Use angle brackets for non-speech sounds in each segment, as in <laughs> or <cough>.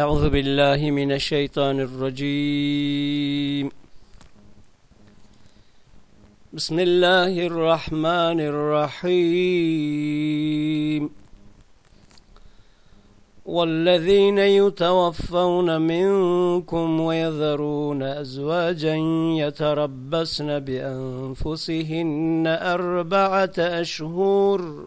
أعوذ بالله من الشيطان الرجيم. بسم الله الرحمن الرحيم. والذين يتوفون منكم ويذرون أزواجا يتربصن بأنفسهن أربعة أشهر.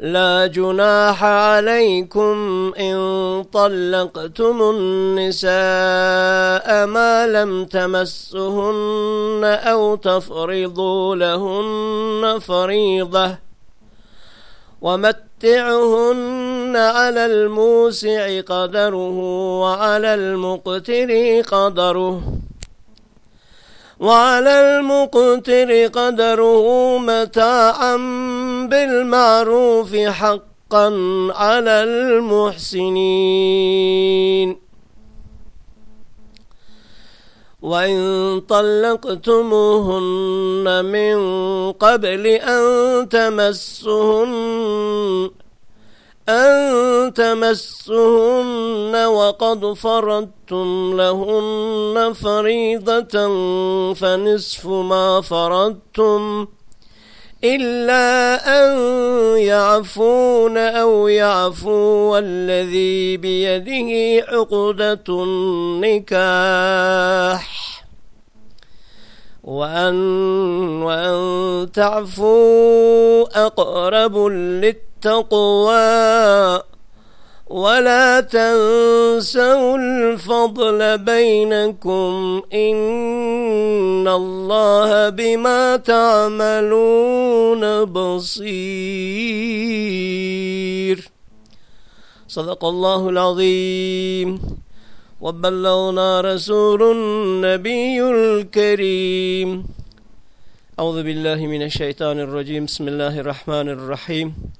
لا جناح عليكم إن طلقتم النساء ما لم تمسهن أو تفرضوا لهن فريضة ومتعهن على الموسع قدره وعلى المقتر قدره وعلى المقتر قدره متاعا بالمعروف حقا على المحسنين. وإن طلقتموهن من قبل أن تمسهن أن تمسهن وقد فرضتم لهن فريضة فنصف ما فرضتم. إلا أن يعفون أو يعفو الذي بيده عقدة النكاح. وأن, وأن تعفوا أقرب للتقوى. ولا تنسوا الفضل بينكم إن الله بما تعملون بصير. صدق الله العظيم. وبلغنا رسول النبي الكريم. أعوذ بالله من الشيطان الرجيم. بسم الله الرحمن الرحيم.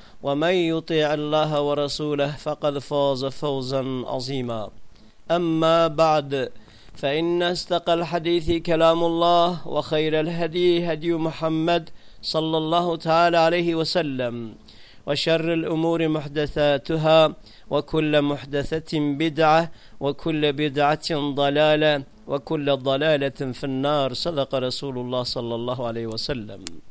ومن يطع الله ورسوله فقد فاز فوزا عظيما. أما بعد فإن استقى الحديث كلام الله وخير الهدي هدي محمد صلى الله تعالى عليه وسلم وشر الأمور محدثاتها وكل محدثة بدعة وكل بدعة ضلالة وكل ضلالة في النار. صدق رسول الله صلى الله عليه وسلم.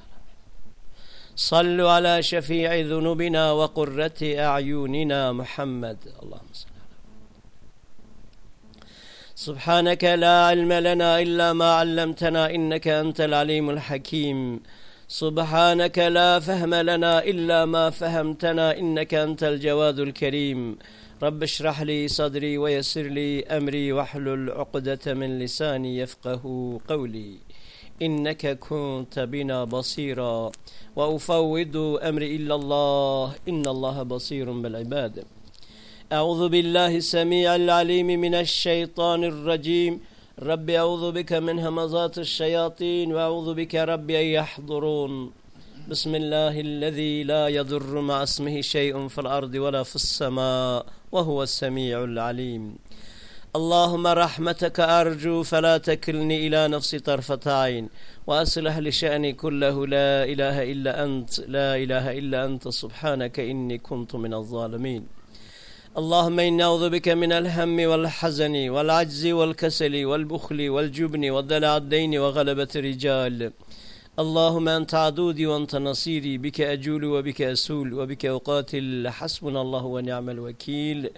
صلوا على شفيع ذنوبنا وقرة أعيننا محمد. اللهم صل سبحانك لا علم لنا إلا ما علمتنا إنك أنت العليم الحكيم. سبحانك لا فهم لنا إلا ما فهمتنا إنك أنت الجواد الكريم. رب اشرح لي صدري ويسر لي أمري واحلل عقدة من لساني يفقه قولي. إنك كنت بنا بصيرا. وأفوض أمري إلا الله. إن الله بصير بالعباد. أعوذ بالله السميع العليم من الشيطان الرجيم. رب أعوذ بك من همزات الشياطين. وأعوذ بك رب أن يحضرون. بسم الله الذي لا يضر مع اسمه شيء في الأرض ولا في السماء. وهو السميع العليم. اللهم رحمتك أرجو فلا تكلني إلى نفسي طرفة عين وأصلح لشأني كله لا إله إلا أنت لا إله إلا أنت سبحانك إني كنت من الظالمين. اللهم إني أعوذ بك من الهم والحزن والعجز والكسل والبخل والجبن والدلع الدين وغلبة الرجال. اللهم أنت عدودي وأنت نصيري بك أجول وبك أسول وبك أقاتل. حسبنا الله ونعم الوكيل.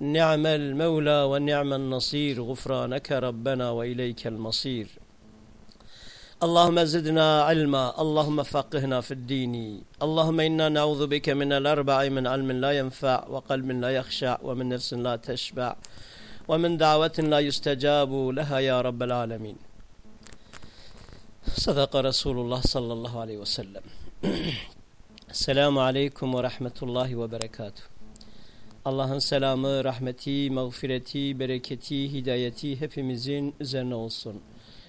نعم المولى ونعم النصير. غفرانك ربنا وإليك المصير. اللهم زدنا علما اللهم فقهنا في الدين. اللهم إنا نعوذ بك من الأربع من علم لا ينفع وقلب لا يخشع ومن نفس لا تشبع ومن دعوة لا يستجاب لها يا رب العالمين. صدق رسول الله صلى الله عليه وسلم. <clears throat> السلام عليكم ورحمة الله وبركاته. Allah'ın selamı, rahmeti, mağfireti, bereketi, hidayeti hepimizin üzerine olsun.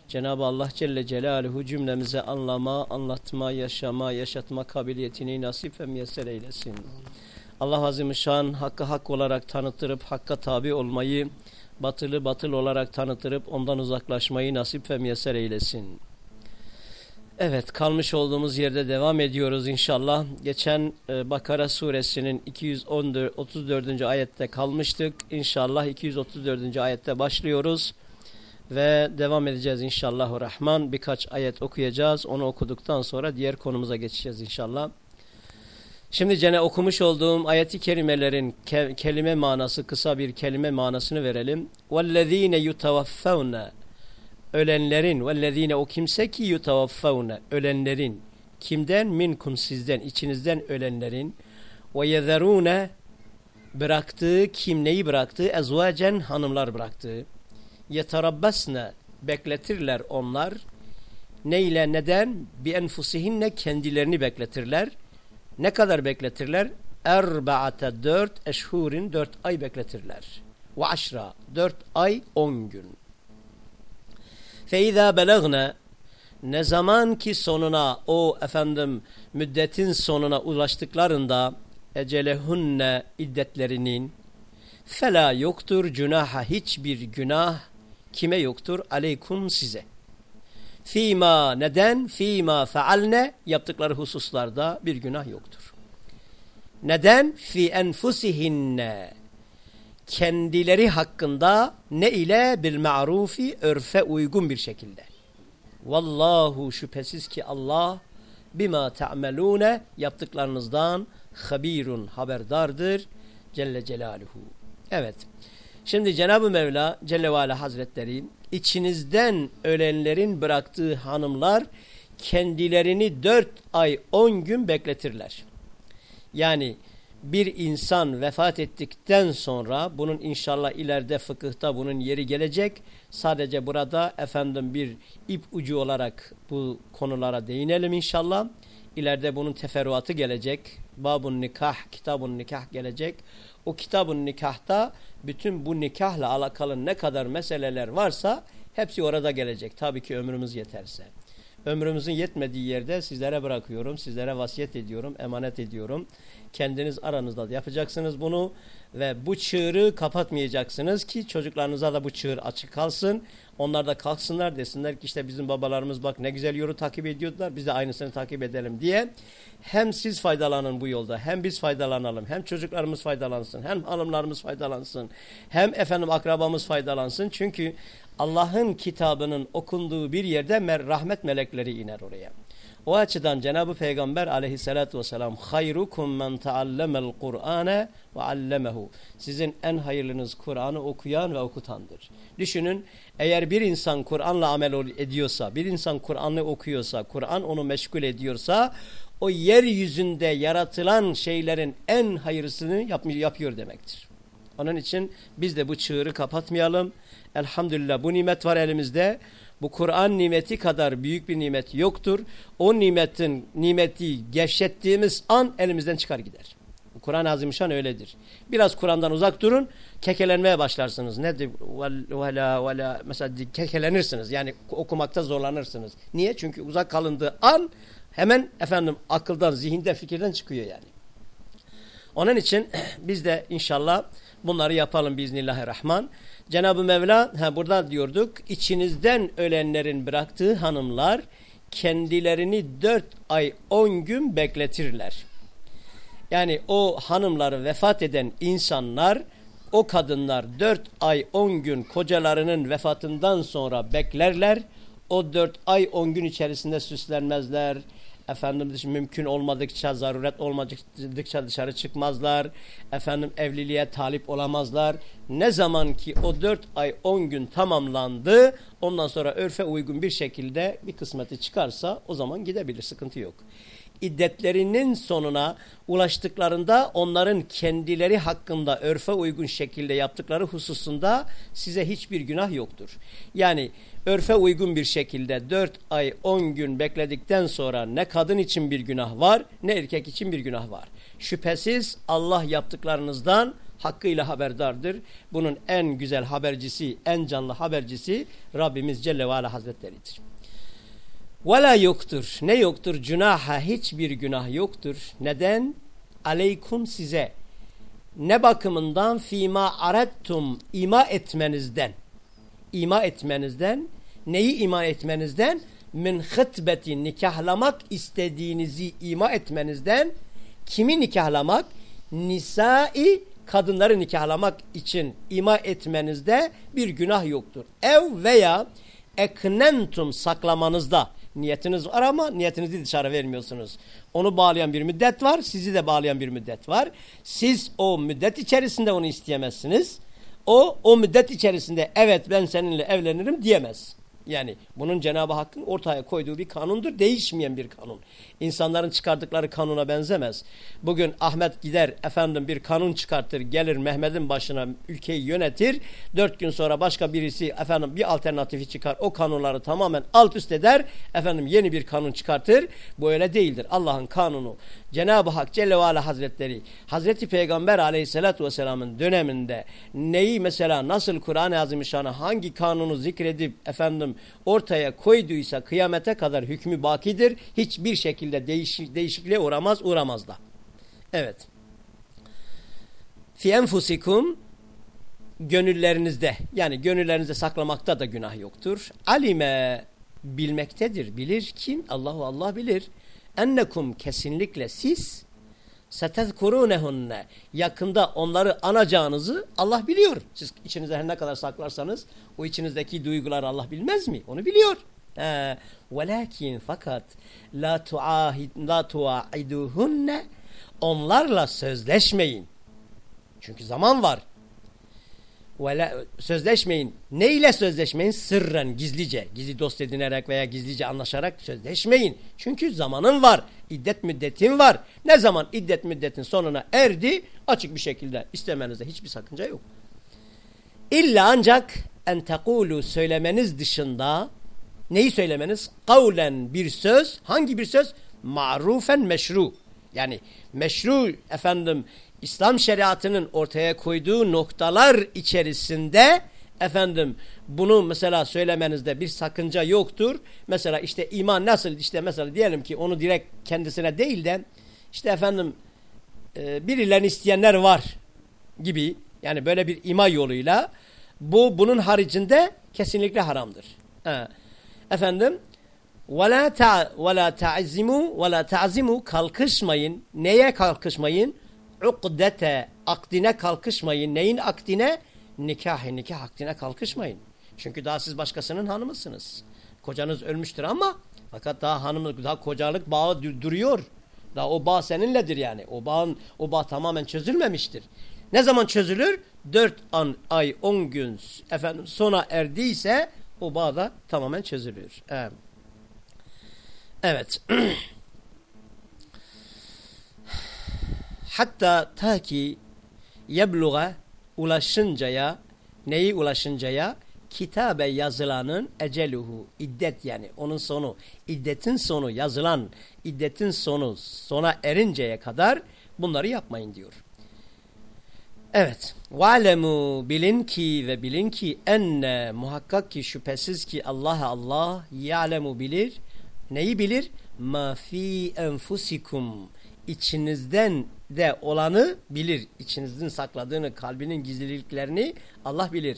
Cenab-ı Allah Celle Celaluhu cümlemize anlama, anlatma, yaşama, yaşatma kabiliyetini nasip ve müyesser eylesin. Allah Azimüşşan hakkı hak olarak tanıtırıp hakka tabi olmayı, batılı batıl olarak tanıtırıp ondan uzaklaşmayı nasip ve müyesser eylesin. Evet kalmış olduğumuz yerde devam ediyoruz inşallah. Geçen e, Bakara suresinin 234. ayette kalmıştık. İnşallah 234. ayette başlıyoruz. Ve devam edeceğiz inşallah Rahman. Birkaç ayet okuyacağız. Onu okuduktan sonra diğer konumuza geçeceğiz inşallah. Şimdi gene okumuş olduğum ayeti kerimelerin ke kelime manası, kısa bir kelime manasını verelim. وَالَّذ۪ينَ يُتَوَفَّوْنَ ölenlerin vellezine o kimse ki yutavaffavne ölenlerin kimden? minkum sizden içinizden ölenlerin. ve yezerune bıraktığı kim neyi bıraktığı? ezvacen hanımlar bıraktığı. yeterabbasne bekletirler onlar. Ne ile neden? bi enfusihinne kendilerini bekletirler. Ne kadar bekletirler? erbaate dört eşhurin dört ay bekletirler. ve aşra dört ay on gün. Feiza belagna ne zaman ki sonuna o efendim müddetin sonuna ulaştıklarında ecelehunne iddetlerinin fela yoktur günaha hiçbir günah Kime yoktur? Aleykum size. Fima neden? Fima faalne yaptıkları hususlarda bir günah yoktur. Neden? Fi enfusihinne kendileri hakkında ne ile bil ma'rufi örfe uygun bir şekilde. Vallahu şüphesiz ki Allah bima ta'melune yaptıklarınızdan habirun haberdardır Celle Celaluhu. Evet. Şimdi Cenab-ı Mevla Celle ve Hazretleri içinizden ölenlerin bıraktığı hanımlar kendilerini dört ay on gün bekletirler. Yani bir insan vefat ettikten sonra bunun inşallah ileride fıkıhta bunun yeri gelecek. Sadece burada efendim bir ip ucu olarak bu konulara değinelim inşallah. İleride bunun teferruatı gelecek. Babun nikah, kitabun nikah gelecek. O kitabun nikahta bütün bu nikahla alakalı ne kadar meseleler varsa hepsi orada gelecek. Tabii ki ömrümüz yeterse. Ömrümüzün yetmediği yerde sizlere bırakıyorum, sizlere vasiyet ediyorum, emanet ediyorum. Kendiniz aranızda yapacaksınız bunu ve bu çığırı kapatmayacaksınız ki çocuklarınıza da bu çığır açık kalsın. Onlar da kalksınlar desinler ki işte bizim babalarımız bak ne güzel yolu takip ediyordular biz de aynısını takip edelim diye. Hem siz faydalanın bu yolda hem biz faydalanalım hem çocuklarımız faydalansın hem hanımlarımız faydalansın hem efendim akrabamız faydalansın. Çünkü Allah'ın kitabının okunduğu bir yerde rahmet melekleri iner oraya. O açıdan Cenab-ı Peygamber aleyhissalatü vesselam hayrukum men taallemel Kur'ane ve allemehu. Sizin en hayırlınız Kur'an'ı okuyan ve okutandır. Düşünün eğer bir insan Kur'an'la amel ediyorsa, bir insan Kur'an'ı okuyorsa, Kur'an onu meşgul ediyorsa o yeryüzünde yaratılan şeylerin en hayırlısını yapıyor demektir. Onun için biz de bu çığırı kapatmayalım. Elhamdülillah bu nimet var elimizde. Bu Kur'an nimeti kadar büyük bir nimet yoktur. O nimetin nimeti gevşettiğimiz an elimizden çıkar gider. Kur'an-ı Azimüşşan öyledir. Biraz Kur'an'dan uzak durun, kekelenmeye başlarsınız. Nedir? Vela, vela, mesela kekelenirsiniz. Yani okumakta zorlanırsınız. Niye? Çünkü uzak kalındığı an hemen efendim akıldan, zihinden, fikirden çıkıyor yani. Onun için <clears throat> biz de inşallah bunları yapalım biiznillahirrahman. Cenab-ı Mevla ha, burada diyorduk içinizden ölenlerin bıraktığı hanımlar kendilerini dört ay on gün bekletirler. Yani o hanımları vefat eden insanlar o kadınlar dört ay on gün kocalarının vefatından sonra beklerler. O dört ay on gün içerisinde süslenmezler efendim mümkün olmadıkça, zaruret olmadıkça dışarı çıkmazlar. Efendim evliliğe talip olamazlar. Ne zaman ki o dört ay on gün tamamlandı, ondan sonra örfe uygun bir şekilde bir kısmeti çıkarsa o zaman gidebilir, sıkıntı yok iddetlerinin sonuna ulaştıklarında onların kendileri hakkında örfe uygun şekilde yaptıkları hususunda size hiçbir günah yoktur. Yani örfe uygun bir şekilde 4 ay 10 gün bekledikten sonra ne kadın için bir günah var ne erkek için bir günah var. Şüphesiz Allah yaptıklarınızdan hakkıyla haberdardır. Bunun en güzel habercisi, en canlı habercisi Rabbimiz Celle ve Ala Hazretleri'dir. Vela yoktur. Ne yoktur? Günaha hiçbir günah yoktur. Neden? Aleykum size. Ne bakımından? Fima arettum ima etmenizden. İma etmenizden. Neyi ima etmenizden? Min hıtbeti nikahlamak istediğinizi ima etmenizden. Kimi nikahlamak? Nisai kadınları nikahlamak için ima etmenizde bir günah yoktur. Ev veya eknentum saklamanızda Niyetiniz var ama niyetinizi dışarı vermiyorsunuz. Onu bağlayan bir müddet var, sizi de bağlayan bir müddet var. Siz o müddet içerisinde onu isteyemezsiniz. O, o müddet içerisinde evet ben seninle evlenirim diyemez. Yani bunun Cenab-ı Hakk'ın ortaya koyduğu bir kanundur. Değişmeyen bir kanun. İnsanların çıkardıkları kanuna benzemez. Bugün Ahmet gider efendim bir kanun çıkartır gelir Mehmet'in başına ülkeyi yönetir. Dört gün sonra başka birisi efendim bir alternatifi çıkar. O kanunları tamamen alt üst eder. Efendim yeni bir kanun çıkartır. Bu öyle değildir. Allah'ın kanunu. Cenab-ı Hak Celle ve Ala Hazretleri Hazreti Peygamber aleyhissalatü vesselamın döneminde neyi mesela nasıl Kur'an-ı Azimüşşan'ı hangi kanunu zikredip efendim ortaya koyduysa kıyamete kadar hükmü bakidir. Hiçbir şekilde değiş değişikliğe uğramaz, uğramaz da. Evet. Fi enfusikum gönüllerinizde yani gönüllerinizde saklamakta da günah yoktur. Alime bilmektedir. Bilir kim? Allahu Allah bilir. Ennekum kesinlikle siz setezkurunehunne yakında onları anacağınızı Allah biliyor. Siz içinizde her ne kadar saklarsanız o içinizdeki duyguları Allah bilmez mi? Onu biliyor. Velakin fakat la tuahid la tuaiduhunne onlarla sözleşmeyin. Çünkü zaman var. Ve sözleşmeyin. Ne ile sözleşmeyin? Sırren, gizlice. Gizli dost edinerek veya gizlice anlaşarak sözleşmeyin. Çünkü zamanın var. İddet müddetin var. Ne zaman iddet müddetin sonuna erdi açık bir şekilde istemenizde hiçbir sakınca yok. İlla ancak en tekulu söylemeniz dışında neyi söylemeniz? Kavlen bir söz. Hangi bir söz? Ma'rufen meşru. Yani meşru efendim İslam şeriatının ortaya koyduğu noktalar içerisinde efendim bunu mesela söylemenizde bir sakınca yoktur. Mesela işte iman nasıl işte mesela diyelim ki onu direkt kendisine değil de işte efendim e, birilerini isteyenler var gibi yani böyle bir ima yoluyla bu bunun haricinde kesinlikle haramdır. Ha. Efendim وَلَا ta, وَلَا تَعْزِمُوا وَلَا تَعْزِمُوا kalkışmayın. Neye kalkışmayın? ukdete akdine kalkışmayın. Neyin akdine? Nikah, nikah akdine kalkışmayın. Çünkü daha siz başkasının hanımısınız. Kocanız ölmüştür ama fakat daha hanımlık, daha kocalık bağı duruyor. Daha o bağ seninledir yani. O bağın, o bağ tamamen çözülmemiştir. Ne zaman çözülür? Dört an, ay, on gün efendim sona erdiyse o bağ da tamamen çözülür. Evet. Evet. <clears throat> Hatta ta ki yebluğa ulaşıncaya neyi ulaşıncaya kitabe yazılanın eceluhu iddet yani onun sonu iddetin sonu yazılan iddetin sonu sona erinceye kadar bunları yapmayın diyor. Evet. Valemu bilin ki ve bilin ki enne muhakkak ki şüphesiz ki Allah Allah ya'lemu bilir. Neyi bilir? Ma fi enfusikum içinizden de olanı bilir. İçinizin sakladığını, kalbinin gizliliklerini Allah bilir.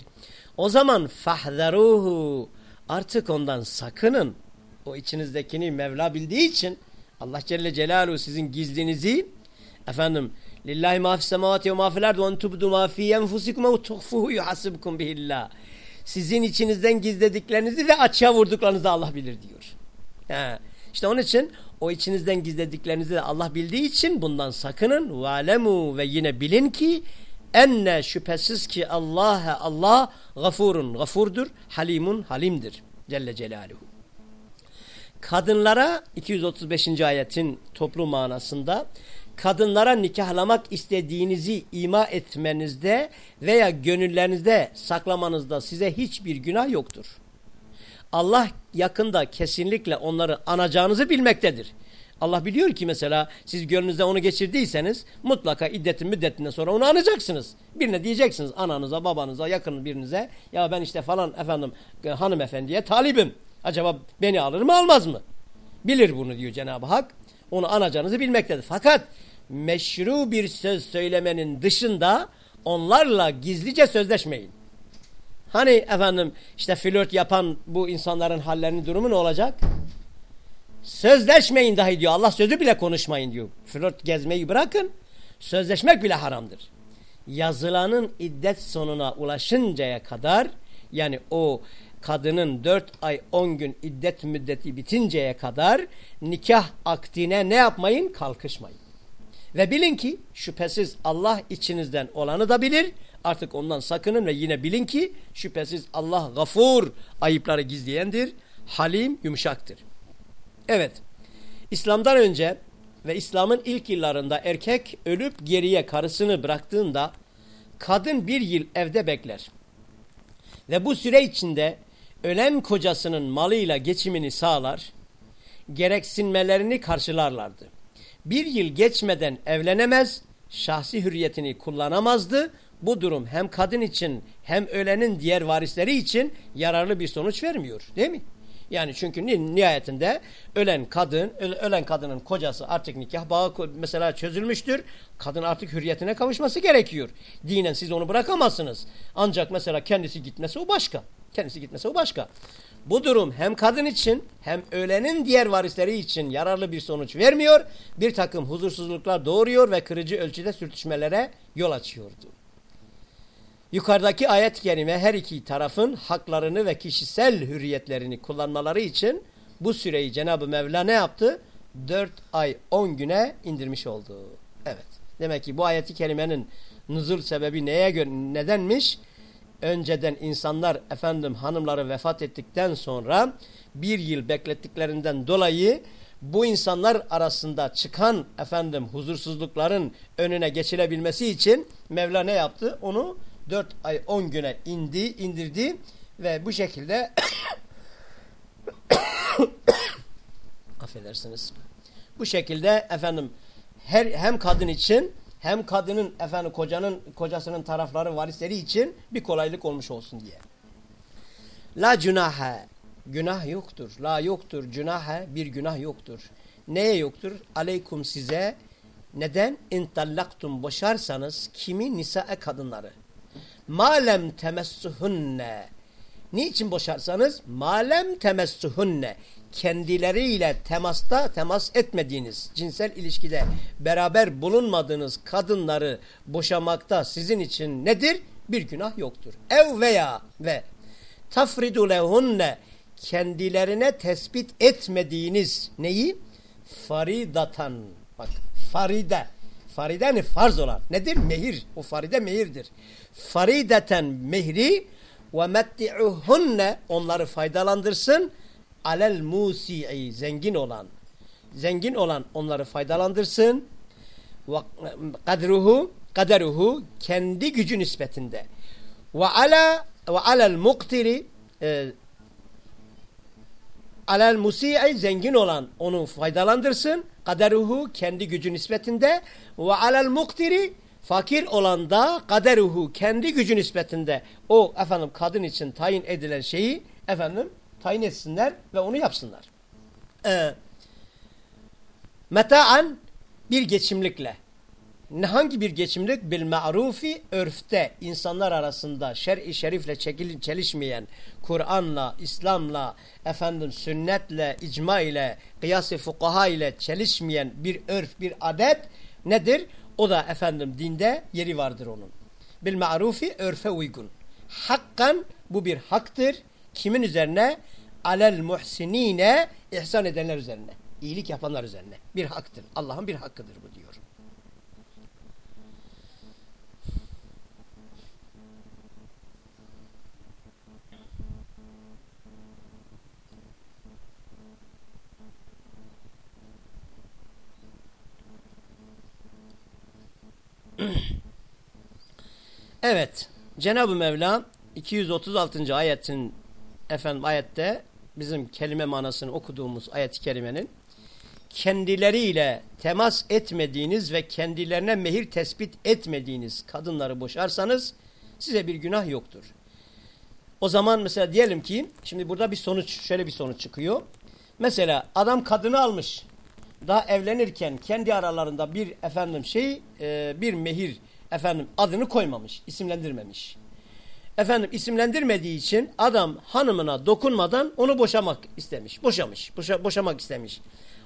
O zaman fahzaruhu artık ondan sakının. O içinizdekini Mevla bildiği için Allah Celle Celaluhu sizin gizlinizi efendim lillahi ma fis semavati ve ma fil ardi ve en tubdu ma fi enfusikum ve tuhfuhu yuhasibkum bihillah. Sizin içinizden gizlediklerinizi ve açığa vurduklarınızı Allah bilir diyor. He. İşte onun için o içinizden gizlediklerinizi de Allah bildiği için bundan sakının. Valemu ve yine bilin ki enne şüphesiz ki Allah Allah gafurun gafurdur, halimun halimdir. Celle Celaluhu. Kadınlara 235. ayetin toplu manasında kadınlara nikahlamak istediğinizi ima etmenizde veya gönüllerinizde saklamanızda size hiçbir günah yoktur. Allah yakında kesinlikle onları anacağınızı bilmektedir. Allah biliyor ki mesela siz gönlünüzde onu geçirdiyseniz mutlaka iddetin müddetinden sonra onu anacaksınız. Birine diyeceksiniz ananıza, babanıza, yakın birinize ya ben işte falan efendim hanımefendiye talibim. Acaba beni alır mı almaz mı? Bilir bunu diyor Cenab-ı Hak. Onu anacağınızı bilmektedir. Fakat meşru bir söz söylemenin dışında onlarla gizlice sözleşmeyin. Hani efendim işte flört yapan bu insanların hallerinin durumu ne olacak? Sözleşmeyin dahi diyor. Allah sözü bile konuşmayın diyor. Flört gezmeyi bırakın. Sözleşmek bile haramdır. Yazılanın iddet sonuna ulaşıncaya kadar yani o kadının dört ay on gün iddet müddeti bitinceye kadar nikah akdine ne yapmayın? Kalkışmayın. Ve bilin ki şüphesiz Allah içinizden olanı da bilir. Artık ondan sakının ve yine bilin ki şüphesiz Allah gafur ayıpları gizleyendir. Halim yumuşaktır. Evet. İslam'dan önce ve İslam'ın ilk yıllarında erkek ölüp geriye karısını bıraktığında kadın bir yıl evde bekler. Ve bu süre içinde ölen kocasının malıyla geçimini sağlar, gereksinmelerini karşılarlardı. Bir yıl geçmeden evlenemez, şahsi hürriyetini kullanamazdı. Bu durum hem kadın için hem ölenin diğer varisleri için yararlı bir sonuç vermiyor değil mi? Yani çünkü nihayetinde ölen kadın, ölen kadının kocası artık nikah bağı mesela çözülmüştür. Kadın artık hürriyetine kavuşması gerekiyor. Dinen siz onu bırakamazsınız. Ancak mesela kendisi gitmesi o başka. Kendisi gitmesi o başka. Bu durum hem kadın için hem ölenin diğer varisleri için yararlı bir sonuç vermiyor. Bir takım huzursuzluklar doğuruyor ve kırıcı ölçüde sürtüşmelere yol açıyordu. Yukarıdaki ayet-i kerime her iki tarafın haklarını ve kişisel hürriyetlerini kullanmaları için bu süreyi Cenab-ı Mevla ne yaptı? 4 ay 10 güne indirmiş oldu. Evet. Demek ki bu ayeti kerimenin nuzul sebebi neye göre nedenmiş? Önceden insanlar efendim hanımları vefat ettikten sonra bir yıl beklettiklerinden dolayı bu insanlar arasında çıkan efendim huzursuzlukların önüne geçilebilmesi için Mevla ne yaptı? Onu 4 ay 10 güne indi, indirdi ve bu şekilde <coughs> affedersiniz. Bu şekilde efendim her hem kadın için hem kadının efendim kocanın kocasının tarafları varisleri için bir kolaylık olmuş olsun diye. La cunaha günah yoktur. La yoktur cunaha bir günah yoktur. Neye yoktur? Aleykum size neden intallaktum boşarsanız kimi nisae kadınları. Malem temessuhunne Niçin boşarsanız? Malem temessuhunne kendileriyle temasta temas etmediğiniz, cinsel ilişkide beraber bulunmadığınız kadınları boşamakta sizin için nedir? Bir günah yoktur. Ev veya ve tafridu lehunne kendilerine tespit etmediğiniz neyi? Faridatan. Bak faride. Faride ne? Farz olan. Nedir? Mehir. O faride mehirdir. Farideten mehri ve metti'uhunne onları faydalandırsın alel musi'i zengin olan zengin olan onları faydalandırsın. Ve kadruhu kaderuhu kendi gücü nispetinde. Ve ala ve alel muktiri e, alel musi'i zengin olan onu faydalandırsın. Kaderuhu kendi gücü nispetinde. Ve alel muktiri fakir olan da kaderuhu kendi gücü nispetinde. O efendim kadın için tayin edilen şeyi efendim tayin etsinler ve onu yapsınlar. Ee, meta'an bir geçimlikle. Hangi bir geçimlik? Bil ma'rufi örfte insanlar arasında şer'i şerifle çekil, çelişmeyen Kur'an'la, İslam'la, efendim sünnetle, icma ile, kıyas-ı fukaha ile çelişmeyen bir örf, bir adet nedir? O da efendim dinde yeri vardır onun. Bil ma'rufi örfe uygun. Hakkan bu bir haktır. Kimin üzerine? Alel muhsinine ihsan edenler üzerine. İyilik yapanlar üzerine. Bir haktır. Allah'ın bir hakkıdır bu diyor. Evet. Cenab-ı Mevla 236. ayetin efendim ayette bizim kelime manasını okuduğumuz ayet-i kerimenin kendileriyle temas etmediğiniz ve kendilerine mehir tespit etmediğiniz kadınları boşarsanız size bir günah yoktur. O zaman mesela diyelim ki şimdi burada bir sonuç şöyle bir sonuç çıkıyor. Mesela adam kadını almış. Daha evlenirken kendi aralarında bir efendim şey e, bir mehir efendim adını koymamış, isimlendirmemiş. Efendim isimlendirmediği için adam hanımına dokunmadan onu boşamak istemiş. Boşamış. Boşa, boşamak istemiş.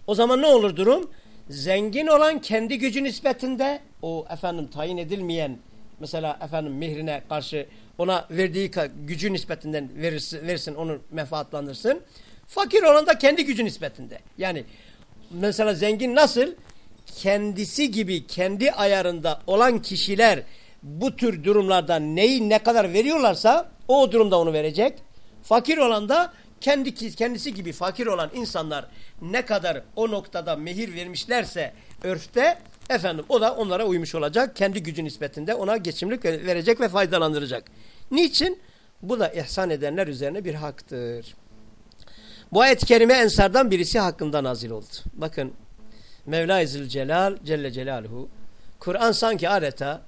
O zaman ne olur durum? Zengin olan kendi gücü nispetinde o efendim tayin edilmeyen mesela efendim mihrine karşı ona verdiği gücü nispetinden verirsin, verirsin onu menfaatlandırsın. Fakir olan da kendi gücü nispetinde. Yani mesela zengin nasıl? kendisi gibi kendi ayarında olan kişiler bu tür durumlarda neyi ne kadar veriyorlarsa o durumda onu verecek. Fakir olan da kendi kendisi gibi fakir olan insanlar ne kadar o noktada mehir vermişlerse örfte efendim o da onlara uymuş olacak. Kendi gücü nispetinde ona geçimlik verecek ve faydalandıracak. Niçin? Bu da ihsan edenler üzerine bir haktır. Bu ayet-i kerime ensardan birisi hakkında nazil oldu. Bakın Mevla-i Zülcelal Celle Celaluhu Kur'an sanki adeta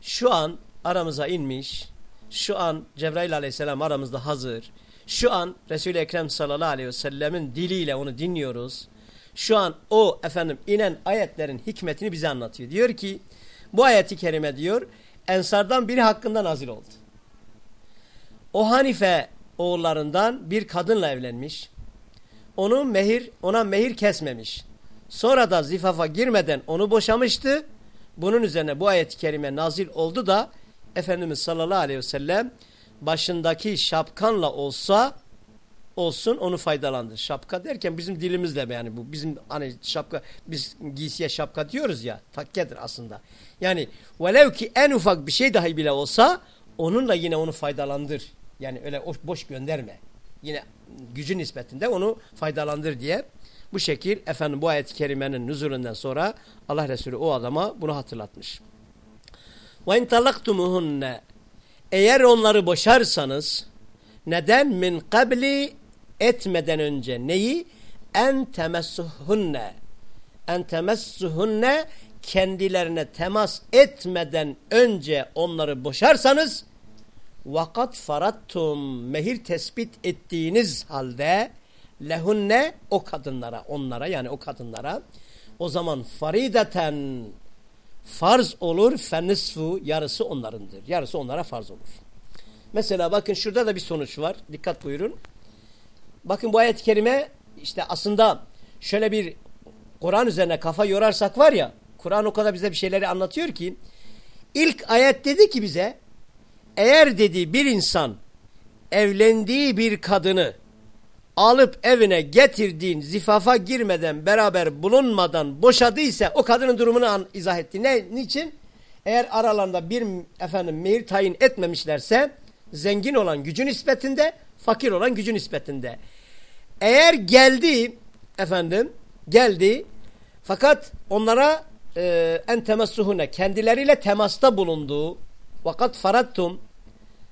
şu an aramıza inmiş, şu an Cebrail aleyhisselam aramızda hazır, şu an Resul-i Ekrem sallallahu aleyhi ve sellemin diliyle onu dinliyoruz. Şu an o efendim inen ayetlerin hikmetini bize anlatıyor. Diyor ki bu ayeti kerime diyor ensardan biri hakkında nazil oldu. O Hanife oğullarından bir kadınla evlenmiş. Onu mehir, ona mehir kesmemiş. Sonra da zifafa girmeden onu boşamıştı. Bunun üzerine bu ayet-i kerime nazil oldu da Efendimiz sallallahu aleyhi ve sellem başındaki şapkanla olsa olsun onu faydalandır. Şapka derken bizim dilimizle yani bu bizim hani şapka biz giysiye şapka diyoruz ya takkedir aslında. Yani velev ki en ufak bir şey dahi bile olsa onunla yine onu faydalandır. Yani öyle boş gönderme. Yine gücü nispetinde onu faydalandır diye. Bu şekil efendim bu ayet-i kerimenin nüzulünden sonra Allah Resulü o adama bunu hatırlatmış. İn talaktumuhunne eğer onları boşarsanız neden min kabli etmeden önce neyi? En temessuhunne en temessuhunne kendilerine temas etmeden önce onları boşarsanız vakat farattum mehir tespit ettiğiniz halde lehunne o kadınlara onlara yani o kadınlara o zaman farideten farz olur fenisfu yarısı onlarındır. Yarısı onlara farz olur. Mesela bakın şurada da bir sonuç var. Dikkat buyurun. Bakın bu ayet-i kerime işte aslında şöyle bir Kur'an üzerine kafa yorarsak var ya Kur'an o kadar bize bir şeyleri anlatıyor ki ilk ayet dedi ki bize eğer dedi bir insan evlendiği bir kadını alıp evine getirdiğin zifafa girmeden beraber bulunmadan boşadıysa o kadının durumunu an, izah etti. Ne, niçin? Eğer aralarında bir efendim mehir tayin etmemişlerse zengin olan gücü nispetinde fakir olan gücü nispetinde. Eğer geldi efendim geldi fakat onlara e, en temassuhune kendileriyle temasta bulunduğu farattum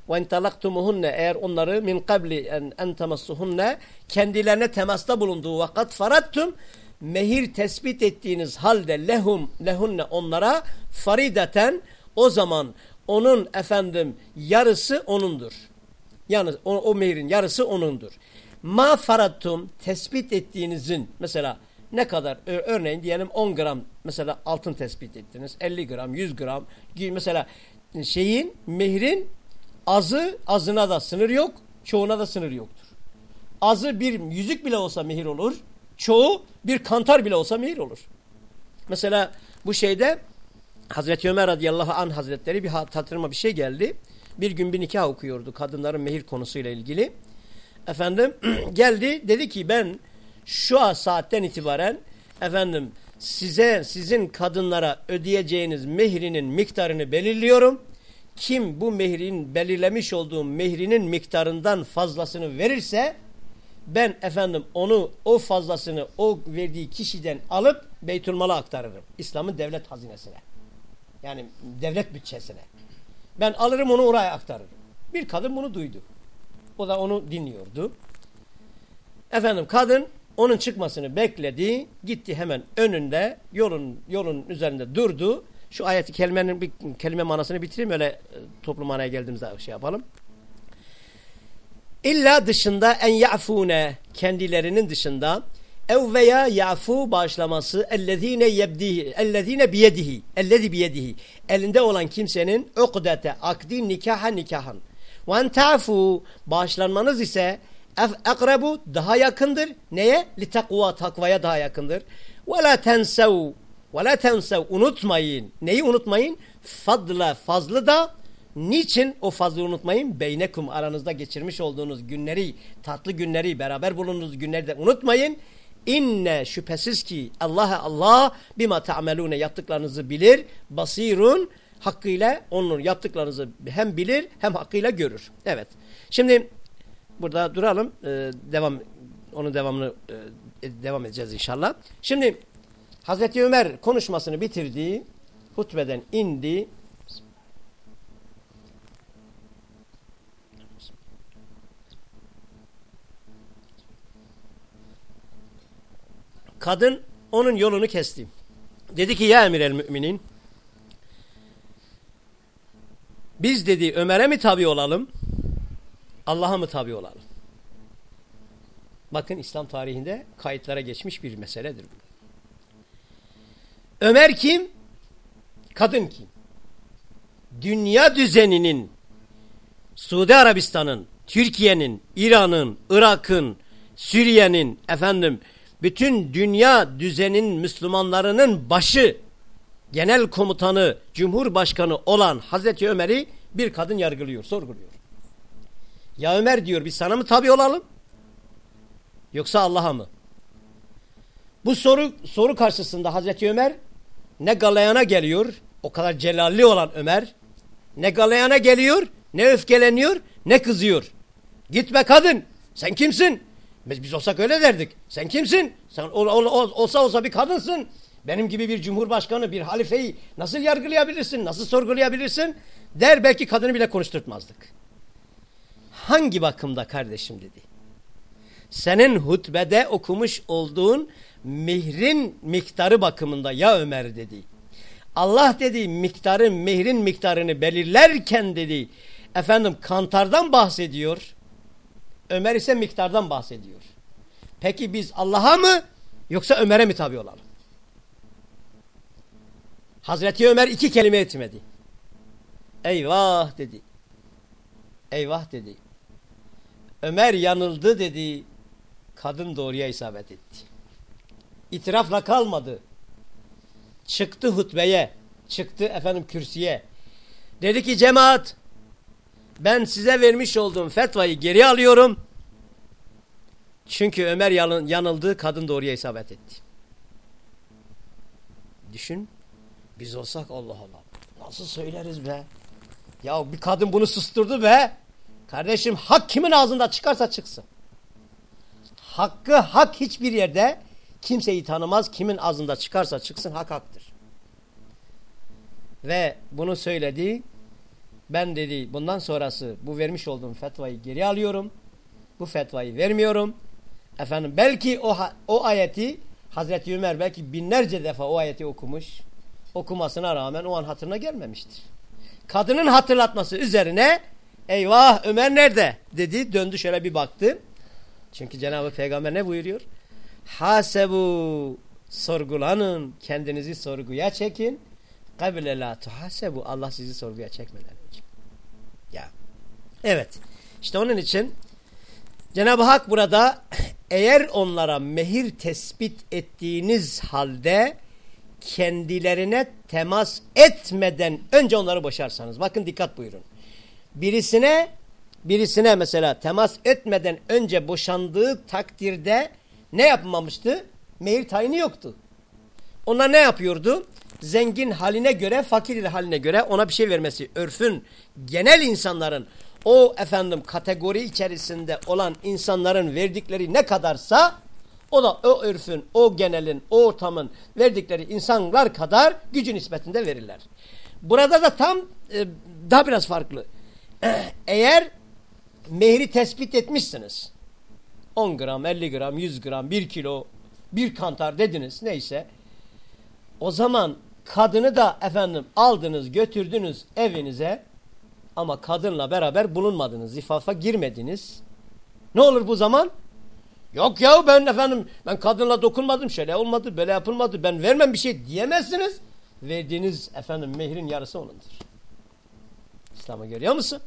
ve intalaktumuhunne eğer onları min kabli en, en temassuhunne kendilerine temasta bulunduğu vakat farattum mehir tespit ettiğiniz halde lehum lehunne onlara farideten o zaman onun efendim yarısı onundur. Yani o, o mehirin yarısı onundur. Ma farattum tespit ettiğinizin mesela ne kadar örneğin diyelim 10 gram mesela altın tespit ettiniz 50 gram 100 gram mesela şeyin mehrin azı azına da sınır yok çoğuna da sınır yoktur. Azı bir yüzük bile olsa mehir olur çoğu bir kantar bile olsa mehir olur. Mesela bu şeyde Hazreti Ömer radıyallahu anh hazretleri bir hatırıma bir şey geldi. Bir gün bir nikah okuyordu kadınların mehir konusuyla ilgili. Efendim <clears throat> geldi dedi ki ben şu saatten itibaren efendim size sizin kadınlara ödeyeceğiniz mehrinin miktarını belirliyorum. Kim bu mehrin belirlemiş olduğum mehrinin miktarından fazlasını verirse ben efendim onu o fazlasını o verdiği kişiden alıp Beytülmal'a aktarırım. İslam'ın devlet hazinesine. Yani devlet bütçesine. Ben alırım onu oraya aktarırım. Bir kadın bunu duydu. O da onu dinliyordu. Efendim kadın onun çıkmasını bekledi. Gitti hemen önünde yolun yolun üzerinde durdu. Şu ayeti kelimenin bir kelime manasını bitireyim öyle e, toplu manaya geldiğimizde şey yapalım. İlla dışında en ya'fune kendilerinin dışında ev veya yafu bağışlaması ellezine yebdihi ellezine biyedihi ellezi biyedihi elinde olan kimsenin ukdete akdi nikaha nikahan ve en ta'fu bağışlanmanız ise akrabu daha yakındır. Neye? Li takva takvaya daha yakındır. Ve la tensev ve la tensev unutmayın. Neyi unutmayın? Fadla fazlı da niçin o fazlı unutmayın? Beynekum aranızda geçirmiş olduğunuz günleri, tatlı günleri, beraber bulunduğunuz günleri de unutmayın. İnne şüphesiz ki Allah'a Allah bima ta'melune yaptıklarınızı bilir. Basirun hakkıyla onun yaptıklarınızı hem bilir hem hakkıyla görür. Evet. Şimdi burada duralım. Ee, devam onun devamını e, devam edeceğiz inşallah. Şimdi Hazreti Ömer konuşmasını bitirdi. Hutbeden indi. Kadın onun yolunu kesti. Dedi ki ya emir el müminin biz dedi Ömer'e mi tabi olalım Allah'a mı tabi olalım? Bakın İslam tarihinde kayıtlara geçmiş bir meseledir bu. Ömer kim? Kadın kim? Dünya düzeninin Suudi Arabistan'ın, Türkiye'nin, İran'ın, Irak'ın, Suriye'nin efendim bütün dünya düzenin Müslümanlarının başı, genel komutanı, cumhurbaşkanı olan Hazreti Ömer'i bir kadın yargılıyor, sorguluyor. Ya Ömer diyor biz sana mı tabi olalım? Yoksa Allah'a mı? Bu soru soru karşısında Hazreti Ömer ne galayana geliyor, o kadar celalli olan Ömer, ne galayana geliyor ne öfkeleniyor, ne kızıyor. Gitme kadın, sen kimsin? Biz, biz olsak öyle derdik. Sen kimsin? Sen ol, ol, ol, olsa olsa bir kadınsın. Benim gibi bir cumhurbaşkanı, bir halifeyi nasıl yargılayabilirsin, nasıl sorgulayabilirsin? Der belki kadını bile konuşturtmazdık. Hangi bakımda kardeşim dedi. Senin hutbede okumuş olduğun mihrin miktarı bakımında ya Ömer dedi. Allah dedi miktarın, mehrin miktarını belirlerken dedi. Efendim kantardan bahsediyor. Ömer ise miktardan bahsediyor. Peki biz Allah'a mı yoksa Ömer'e mi tabi olalım? Hazreti Ömer iki kelime etmedi. Eyvah dedi. Eyvah dedi. Ömer yanıldı dedi. Kadın doğruya isabet etti. İtirafla kalmadı. Çıktı hutbeye. Çıktı efendim kürsüye. Dedi ki cemaat ben size vermiş olduğum fetvayı geri alıyorum. Çünkü Ömer yanıldı, kadın doğruya isabet etti. Düşün, biz olsak Allah Allah. Nasıl söyleriz be? Ya bir kadın bunu susturdu be. Kardeşim hak kimin ağzında çıkarsa çıksın. Hakkı hak hiçbir yerde kimseyi tanımaz. Kimin ağzında çıkarsa çıksın hak haktır. Ve bunu söyledi. Ben dedi bundan sonrası bu vermiş olduğum fetvayı geri alıyorum. Bu fetvayı vermiyorum. Efendim belki o, o ayeti Hazreti Ömer belki binlerce defa o ayeti okumuş. Okumasına rağmen o an hatırına gelmemiştir. Kadının hatırlatması üzerine eyvah Ömer nerede dedi döndü şöyle bir baktı. Çünkü Cenab-ı Peygamber ne buyuruyor? Hasebu sorgulanın kendinizi sorguya çekin. Kabile la tuhasebu Allah sizi sorguya çekmeden. Ya. Evet. İşte onun için Cenab-ı Hak burada <clears throat> eğer onlara mehir tespit ettiğiniz halde kendilerine temas etmeden önce onları boşarsanız. Bakın dikkat buyurun. Birisine birisine mesela temas etmeden önce boşandığı takdirde ne yapmamıştı? Mehir tayini yoktu. Ona ne yapıyordu? Zengin haline göre, fakir haline göre ona bir şey vermesi. Örfün, genel insanların o efendim kategori içerisinde olan insanların verdikleri ne kadarsa o da o örfün, o genelin, o ortamın verdikleri insanlar kadar gücü nispetinde verirler. Burada da tam e, daha biraz farklı. <clears throat> Eğer mehri tespit etmişsiniz. 10 gram, 50 gram, 100 gram, 1 kilo, 1 kantar dediniz neyse. O zaman kadını da efendim aldınız götürdünüz evinize ama kadınla beraber bulunmadınız, zifafa girmediniz. Ne olur bu zaman? Yok ya ben efendim ben kadınla dokunmadım şöyle olmadı böyle yapılmadı ben vermem bir şey diyemezsiniz. Verdiğiniz efendim mehrin yarısı onundur. İslam'ı görüyor musun?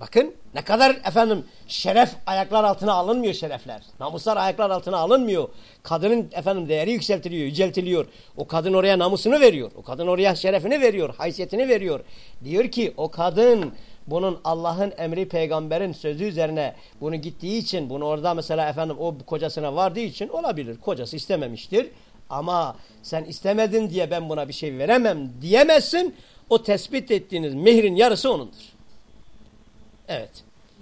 Bakın ne kadar efendim şeref ayaklar altına alınmıyor şerefler. Namuslar ayaklar altına alınmıyor. Kadının efendim değeri yükseltiliyor, yüceltiliyor. O kadın oraya namusunu veriyor. O kadın oraya şerefini veriyor, haysiyetini veriyor. Diyor ki o kadın bunun Allah'ın emri peygamberin sözü üzerine bunu gittiği için bunu orada mesela efendim o kocasına vardığı için olabilir. Kocası istememiştir. Ama sen istemedin diye ben buna bir şey veremem diyemezsin. O tespit ettiğiniz mehrin yarısı onundur. Evet.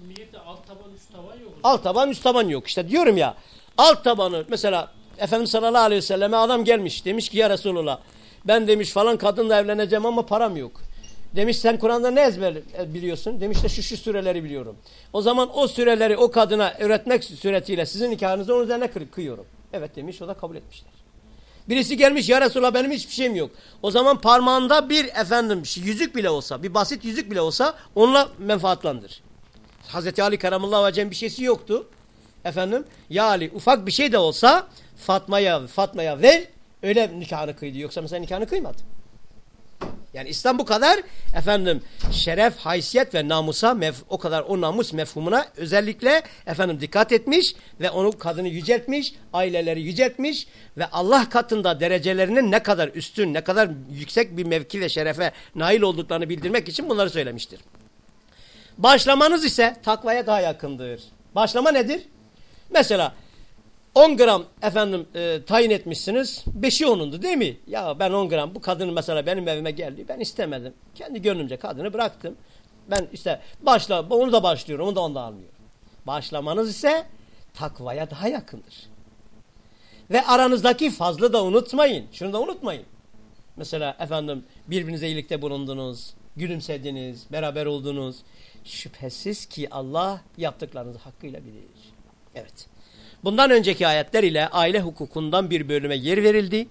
Millette alt taban üst taban yok. Alt taban üst taban yok. İşte diyorum ya alt tabanı mesela Efendimiz sallallahu aleyhi ve selleme adam gelmiş demiş ki ya Resulullah ben demiş falan kadınla evleneceğim ama param yok. Demiş sen Kur'an'da ne ezber biliyorsun? Demiş de şu şu süreleri biliyorum. O zaman o süreleri o kadına öğretmek suretiyle sizin nikahınızı onun üzerine kı kıyıyorum. Evet demiş o da kabul etmişler. Birisi gelmiş ya Resulallah benim hiçbir şeyim yok. O zaman parmağında bir efendim yüzük bile olsa bir basit yüzük bile olsa onunla menfaatlandır. Hazreti Ali Karamallahu Veceh'in bir şeysi yoktu. Efendim ya Ali ufak bir şey de olsa Fatma'ya Fatma'ya ver öyle nikahını kıydı. Yoksa mesela nikahını kıymadı. Yani İslam bu kadar efendim şeref, haysiyet ve namusa o kadar o namus mefhumuna özellikle efendim dikkat etmiş ve onu kadını yüceltmiş, aileleri yüceltmiş ve Allah katında derecelerinin ne kadar üstün, ne kadar yüksek bir mevki ve şerefe nail olduklarını bildirmek için bunları söylemiştir. Başlamanız ise takvaya daha yakındır. Başlama nedir? Mesela 10 gram efendim e, tayin etmişsiniz. 5'i onundu değil mi? Ya ben 10 gram bu kadın mesela benim evime geldi. Ben istemedim. Kendi gönlümce kadını bıraktım. Ben işte başla onu da başlıyorum onu da onu da almıyorum. Başlamanız ise takvaya daha yakındır. Ve aranızdaki fazlı da unutmayın. Şunu da unutmayın. Mesela efendim birbirinize iyilikte bulundunuz, gülümsediniz, beraber oldunuz. Şüphesiz ki Allah yaptıklarınızı hakkıyla bilir. Evet. Bundan önceki ayetler ile aile hukukundan bir bölüme yer verildi.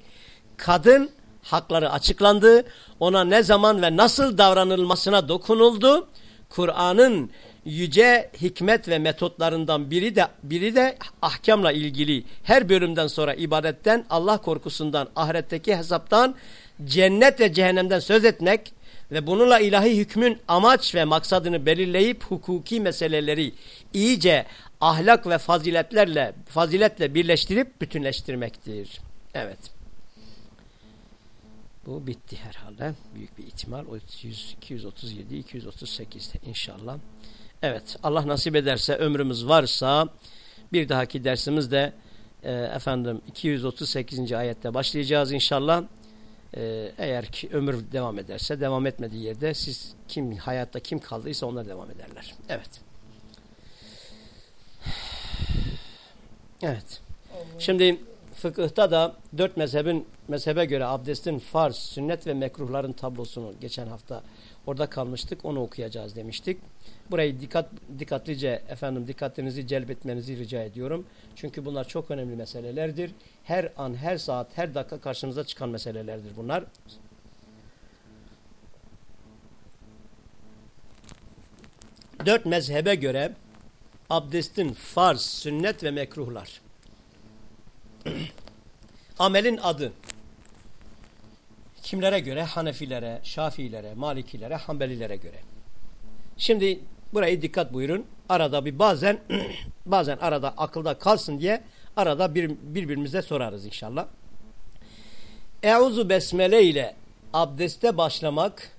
Kadın hakları açıklandı. Ona ne zaman ve nasıl davranılmasına dokunuldu. Kur'an'ın yüce hikmet ve metotlarından biri de biri de ahkamla ilgili. Her bölümden sonra ibadetten, Allah korkusundan, ahiretteki hesaptan, cennet ve cehennemden söz etmek ve bununla ilahi hükmün amaç ve maksadını belirleyip hukuki meseleleri iyice ahlak ve faziletlerle faziletle birleştirip bütünleştirmektir. Evet. Bu bitti herhalde. Büyük bir ihtimal. O 237, 238'de inşallah. Evet. Allah nasip ederse ömrümüz varsa bir dahaki dersimizde e, efendim 238. ayette başlayacağız inşallah. E, eğer ki ömür devam ederse devam etmediği yerde siz kim hayatta kim kaldıysa onlar devam ederler. Evet. Evet. Şimdi fıkıhta da dört mezhebin mezhebe göre abdestin farz, sünnet ve mekruhların tablosunu geçen hafta orada kalmıştık. Onu okuyacağız demiştik. Burayı dikkat dikkatlice efendim dikkatinizi celbetmenizi rica ediyorum. Çünkü bunlar çok önemli meselelerdir. Her an, her saat, her dakika karşımıza çıkan meselelerdir bunlar. Dört mezhebe göre abdestin farz, sünnet ve mekruhlar. <clears throat> Amelin adı. Kimlere göre? Hanefilere, Şafilere, Malikilere, Hanbelilere göre. Şimdi burayı dikkat buyurun. Arada bir bazen <clears throat> bazen arada akılda kalsın diye arada bir, birbirimize sorarız inşallah. Euzu besmele ile abdeste başlamak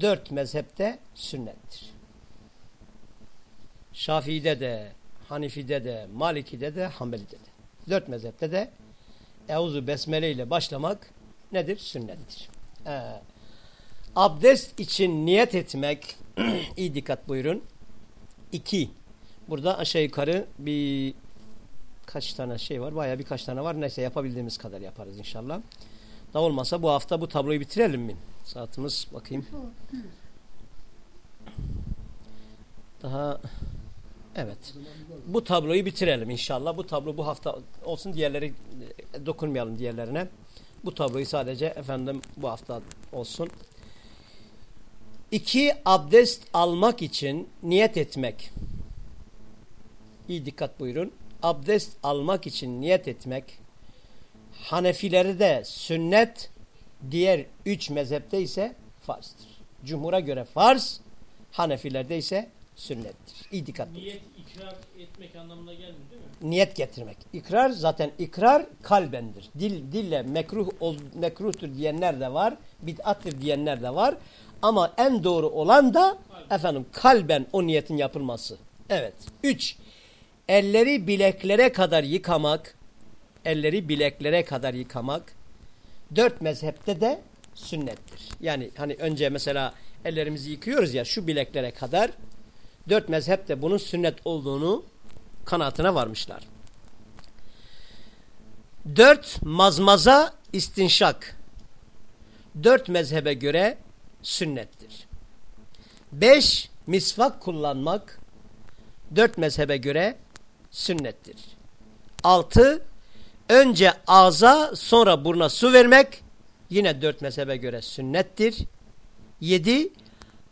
dört mezhepte sünnettir. Şafii'de de, Hanifi'de de, Maliki'de de, Hanbeli'de de. Dört mezhepte de Euzu Besmele ile başlamak nedir? Sünnettir. Ee, abdest için niyet etmek, <clears throat> iyi dikkat buyurun. İki, burada aşağı yukarı bir kaç tane şey var? Baya birkaç tane var. Neyse yapabildiğimiz kadar yaparız inşallah. Da olmasa bu hafta bu tabloyu bitirelim mi? Saatimiz bakayım. Daha Evet. Bu tabloyu bitirelim inşallah. Bu tablo bu hafta olsun. Diğerleri e, dokunmayalım diğerlerine. Bu tabloyu sadece efendim bu hafta olsun. İki abdest almak için niyet etmek. İyi dikkat buyurun. Abdest almak için niyet etmek. Hanefileri de sünnet, diğer üç mezhepte ise farzdır. Cumhur'a göre farz, Hanefilerde ise sünnettir. İyi dikkat Niyet ikrar etmek anlamına gelmiyor değil mi? Niyet getirmek. İkrar zaten ikrar kalbendir. Dil dille mekruh ol, mekruhtur diyenler de var, bid'attır diyenler de var. Ama en doğru olan da efendim kalben o niyetin yapılması. Evet. Üç. Elleri bileklere kadar yıkamak. Elleri bileklere kadar yıkamak. Dört mezhepte de sünnettir. Yani hani önce mesela ellerimizi yıkıyoruz ya şu bileklere kadar Dört mezhep de bunun sünnet olduğunu kanaatine varmışlar. Dört mazmaza istinşak. Dört mezhebe göre sünnettir. Beş misvak kullanmak dört mezhebe göre sünnettir. Altı önce ağza sonra buruna su vermek yine dört mezhebe göre sünnettir. Yedi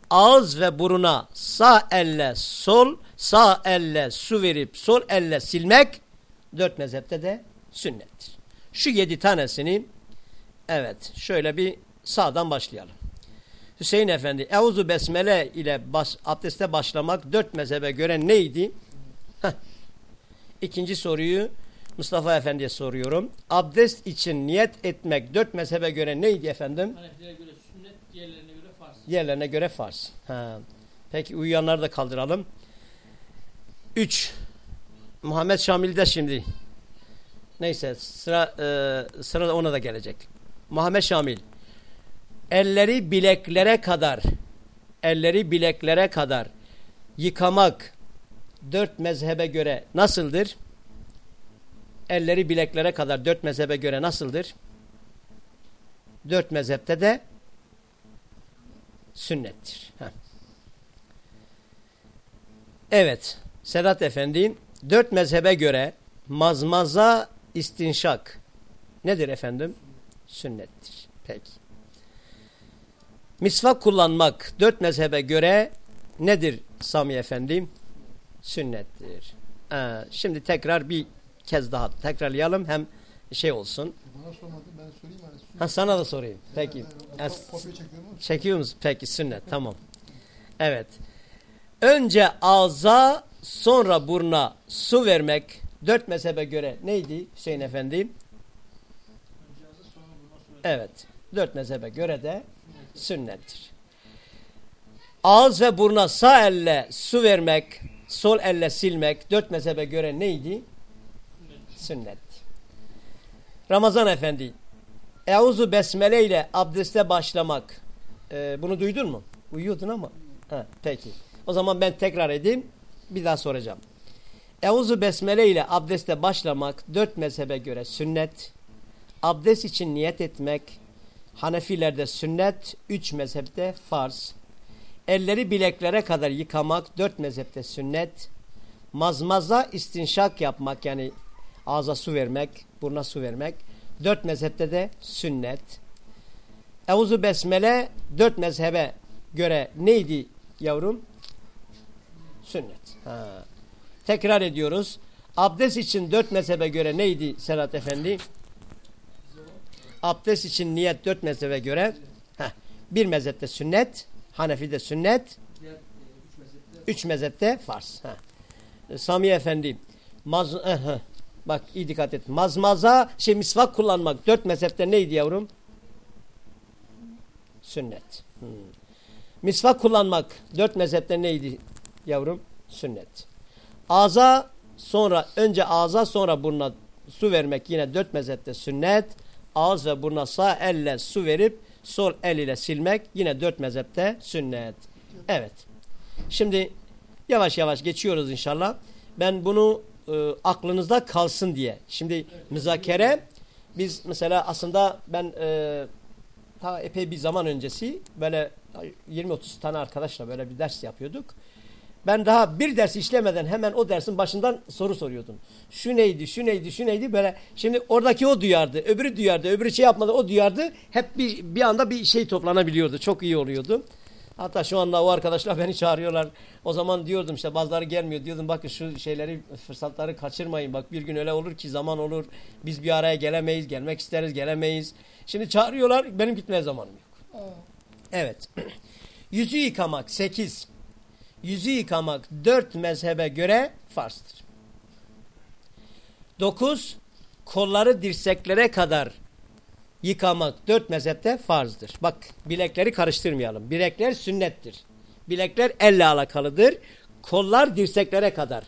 ağız ve buruna sağ elle sol, sağ elle su verip sol elle silmek dört mezhepte de sünnettir. Şu yedi tanesini evet şöyle bir sağdan başlayalım. Hüseyin Efendi Euzu Besmele ile baş, abdeste başlamak dört mezhebe göre neydi? İkinci soruyu Mustafa Efendi'ye soruyorum. Abdest için niyet etmek dört mezhebe göre neydi efendim? Hanefilere göre sünnet, diğerlerine Yerlerine göre farz. Ha. Peki uyuyanları da kaldıralım. 3. Muhammed Şamil de şimdi. Neyse sıra e, sıra ona da gelecek. Muhammed Şamil. Elleri bileklere kadar elleri bileklere kadar yıkamak dört mezhebe göre nasıldır? Elleri bileklere kadar dört mezhebe göre nasıldır? Dört mezhepte de sünnettir. Heh. Evet, Sedat Efendi, dört mezhebe göre mazmaza istinşak nedir efendim? Sünnettir. Peki. Misvak kullanmak dört mezhebe göre nedir Sami Efendi? Sünnettir. Ee, şimdi tekrar bir kez daha tekrarlayalım hem şey olsun. Bana sormadın ben sorayım. Ha sana da sorayım. Peki. Evet. Kopya çekiyorum ama Çekiyor musun? Peki sünnet tamam. Evet. Önce ağza sonra buruna su vermek dört mezhebe göre neydi Hüseyin Efendi? Evet. Dört mezhebe göre de sünnettir. Ağız ve buruna sağ elle su vermek, sol elle silmek dört mezhebe göre neydi? Sünnet. Ramazan Efendi, Euzu Besmele ile abdeste başlamak. Ee, bunu duydun mu? Uyuyordun ama. Ha, peki. O zaman ben tekrar edeyim. Bir daha soracağım. Euzu Besmele ile abdeste başlamak dört mezhebe göre sünnet. Abdest için niyet etmek Hanefilerde sünnet, üç mezhepte farz. Elleri bileklere kadar yıkamak dört mezhepte sünnet. Mazmaza istinşak yapmak yani ağza su vermek, buruna su vermek dört mezhepte de sünnet. Euzu besmele dört mezhebe göre neydi yavrum? Sünnet. Ha. Tekrar ediyoruz. Abdest için dört mezhebe göre neydi Serhat Efendi? Abdest için niyet dört mezhebe göre heh, bir mezhepte sünnet, Hanefi'de sünnet, üç mezhepte farz. Heh. Sami Efendi, maz. <laughs> bak iyi dikkat et. Mazmaza, şey misvak kullanmak dört mezhepte neydi yavrum? Sünnet. Hmm. Misvak kullanmak dört mezhepte neydi yavrum? Sünnet. Ağza sonra önce ağza sonra burnuna su vermek yine dört mezhepte sünnet. Ağız ve burnuna sağ elle su verip sol el ile silmek yine dört mezhepte sünnet. Evet. Şimdi yavaş yavaş geçiyoruz inşallah. Ben bunu e, aklınızda kalsın diye. Şimdi müzakere biz mesela aslında ben e, ta epey bir zaman öncesi böyle 20-30 tane arkadaşla böyle bir ders yapıyorduk. Ben daha bir ders işlemeden hemen o dersin başından soru soruyordum. Şu neydi, şu neydi, şu neydi böyle. Şimdi oradaki o duyardı, öbürü duyardı, öbürü şey yapmadı, o duyardı. Hep bir, bir anda bir şey toplanabiliyordu. Çok iyi oluyordu. Hatta şu anda o arkadaşlar <laughs> beni çağırıyorlar. O zaman diyordum işte bazıları gelmiyor. Diyordum bakın şu şeyleri, fırsatları kaçırmayın. Bak bir gün öyle olur ki zaman olur. Biz bir araya gelemeyiz, gelmek isteriz, gelemeyiz. Şimdi çağırıyorlar, benim gitmeye zamanım yok. Evet. <clears throat> Yüzü yıkamak 8. Yüzü yıkamak 4 mezhebe göre farzdır. 9. Kolları dirseklere kadar yıkamak 4 mezhepte farzdır. Bak bilekleri karıştırmayalım. Bilekler sünnettir. Bilekler elle alakalıdır. Kollar dirseklere kadar.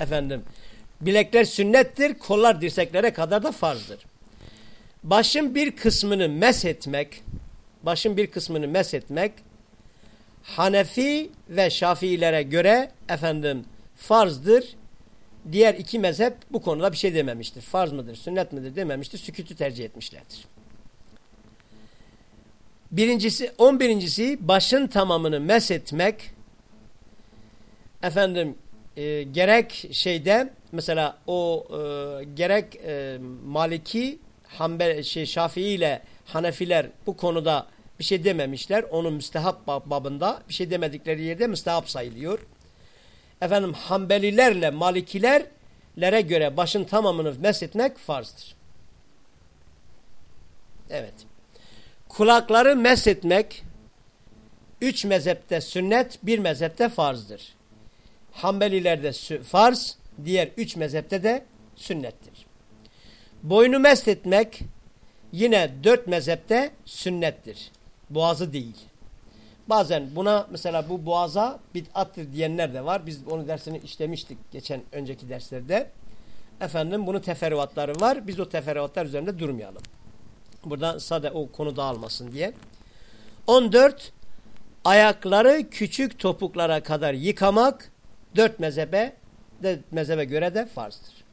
Efendim bilekler sünnettir. Kollar dirseklere kadar da farzdır. Başın bir kısmını meshetmek başın bir kısmını meshetmek Hanefi ve Şafiilere göre efendim farzdır. Diğer iki mezhep bu konuda bir şey dememiştir. Farz mıdır, sünnet midir dememiştir. Sükûtü tercih etmişlerdir. Birincisi, on birincisi başın tamamını meshetmek efendim e, gerek şeyde mesela o e, gerek e, Maliki Hanbel, şey, Şafii ile Hanefiler bu konuda bir şey dememişler. Onun müstehap babında bir şey demedikleri yerde müstehap sayılıyor. Efendim Hanbelilerle Malikilerlere göre başın tamamını meshetmek farzdır. Evet. Kulakları meshetmek üç mezhepte sünnet, bir mezhepte farzdır. Hanbelilerde farz, diğer üç mezhepte de sünnettir. Boynu meshetmek yine dört mezhepte sünnettir. Boğazı değil. Bazen buna mesela bu boğaza bid'attır diyenler de var. Biz onu dersini işlemiştik geçen önceki derslerde. Efendim bunun teferruatları var. Biz o teferruatlar üzerinde durmayalım. Burada sade o konu dağılmasın diye. 14. ayakları küçük topuklara kadar yıkamak dört mezhebe de mezhebe göre de farzdır.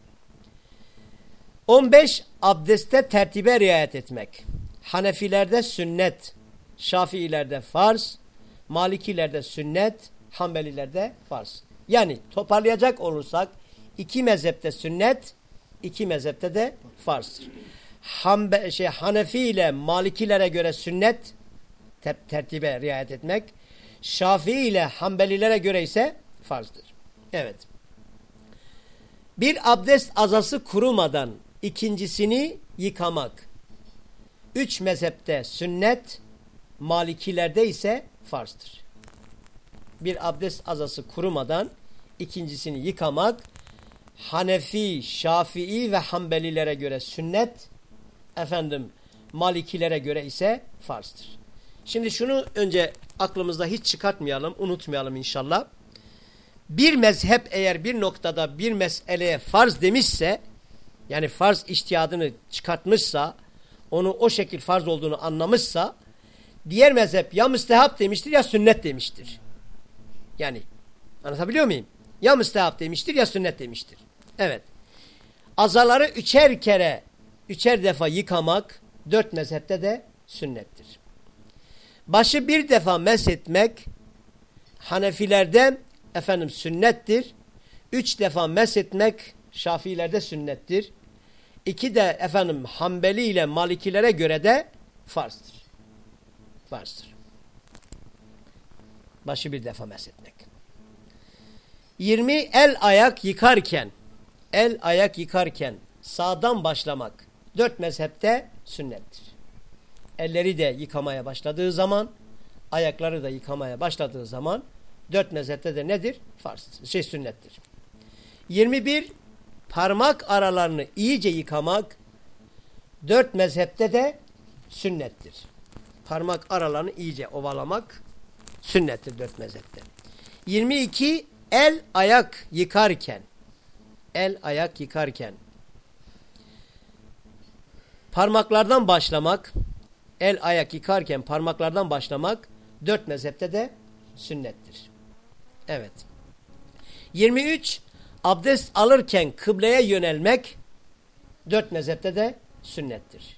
15 abdeste tertibe riayet etmek. Hanefilerde sünnet, Şafiilerde farz, Malikilerde sünnet, Hanbelilerde farz. Yani toparlayacak olursak iki mezhepte sünnet, iki mezhepte de farzdır. Hanbe, şey, Hanefi ile Malikilere göre sünnet te tertibe riayet etmek. Şafii ile Hanbelilere göre ise farzdır. Evet. Bir abdest azası kurumadan ikincisini yıkamak. Üç mezhepte sünnet, Malikilerde ise farzdır. Bir abdest azası kurumadan ikincisini yıkamak Hanefi, Şafii ve Hanbelilere göre sünnet, efendim Malikilere göre ise farzdır. Şimdi şunu önce aklımızda hiç çıkartmayalım, unutmayalım inşallah. Bir mezhep eğer bir noktada bir meseleye farz demişse, yani farz iştihadını çıkartmışsa, onu o şekil farz olduğunu anlamışsa, diğer mezhep ya müstehap demiştir ya sünnet demiştir. Yani anlatabiliyor muyum? Ya müstehap demiştir ya sünnet demiştir. Evet. Azaları üçer kere, üçer defa yıkamak dört mezhepte de sünnettir. Başı bir defa meshetmek Hanefilerde efendim sünnettir. Üç defa meshetmek Şafilerde sünnettir. İki de efendim Hanbeli ile Malikilere göre de farzdır. Farzdır. Başı bir defa meshetmek. 20 el ayak yıkarken el ayak yıkarken sağdan başlamak dört mezhepte sünnettir. Elleri de yıkamaya başladığı zaman ayakları da yıkamaya başladığı zaman dört mezhepte de nedir? Farz, şey sünnettir. 21 parmak aralarını iyice yıkamak dört mezhepte de sünnettir. Parmak aralarını iyice ovalamak sünnettir dört mezhepte. 22 el ayak yıkarken el ayak yıkarken parmaklardan başlamak el ayak yıkarken parmaklardan başlamak dört mezhepte de sünnettir. Evet. 23 abdest alırken kıbleye yönelmek dört mezhepte de sünnettir.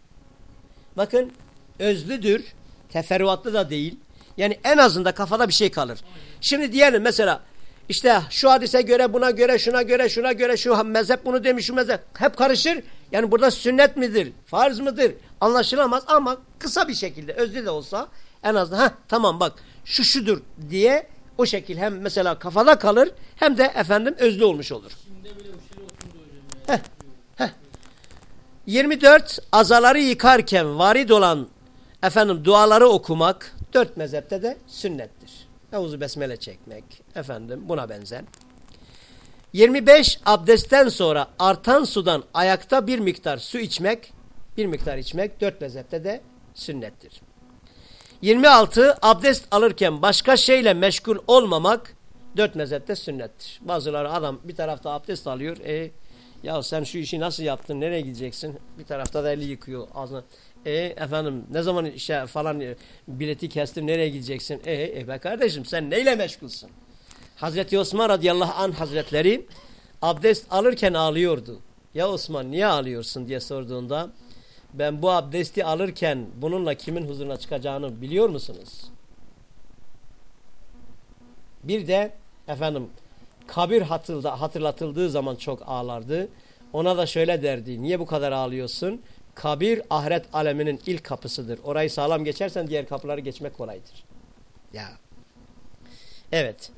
Bakın özlüdür, teferruatlı da değil. Yani en azında kafada bir şey kalır. Şimdi diyelim mesela işte şu hadise göre buna göre şuna göre şuna göre şu mezhep bunu demiş şu mezhep hep karışır. Yani burada sünnet midir farz mıdır anlaşılamaz ama kısa bir şekilde özlü de olsa en azından ha tamam bak şu şudur diye o şekil hem mesela kafada kalır hem de efendim özlü olmuş olur. Heh, heh. 24 azaları yıkarken varid olan efendim duaları okumak dört mezhepte de sünnettir. Evuzu besmele çekmek efendim buna benzer. 25 abdestten sonra artan sudan ayakta bir miktar su içmek, bir miktar içmek dört mezhepte de sünnettir. 26 abdest alırken başka şeyle meşgul olmamak dört mezhepte sünnettir. Bazıları adam bir tarafta abdest alıyor. E, ya sen şu işi nasıl yaptın? Nereye gideceksin? Bir tarafta da eli yıkıyor ağzına. E efendim ne zaman işte falan e, bileti kestim nereye gideceksin? E, e be kardeşim sen neyle meşgulsün? Hazreti Osman radıyallahu anh hazretleri abdest alırken ağlıyordu. Ya Osman niye ağlıyorsun diye sorduğunda ben bu abdesti alırken bununla kimin huzuruna çıkacağını biliyor musunuz? Bir de efendim kabir hatırlatıldığı zaman çok ağlardı. Ona da şöyle derdi. Niye bu kadar ağlıyorsun? Kabir ahiret aleminin ilk kapısıdır. Orayı sağlam geçersen diğer kapıları geçmek kolaydır. Ya. Evet.